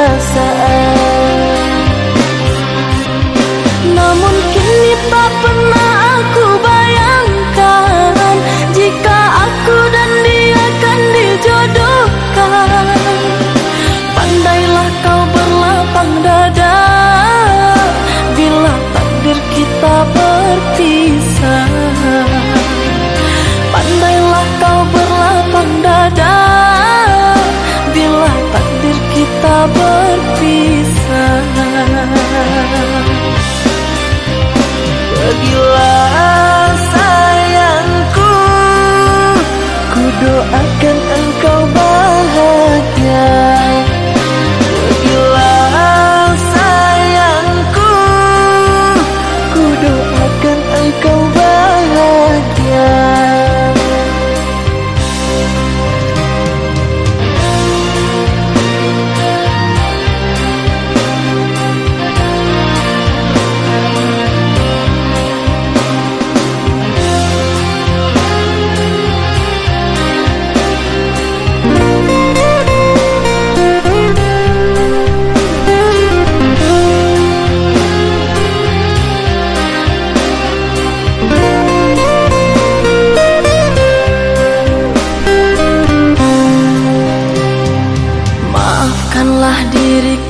sesaat berpisah. Pergilah sayangku Ku doakan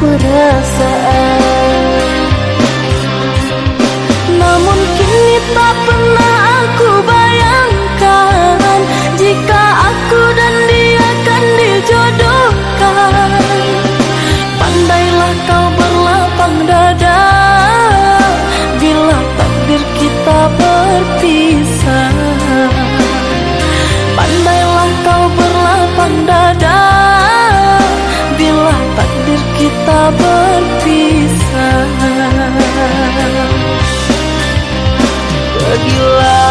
perasaan Namun kini tak berpisah. Pergilah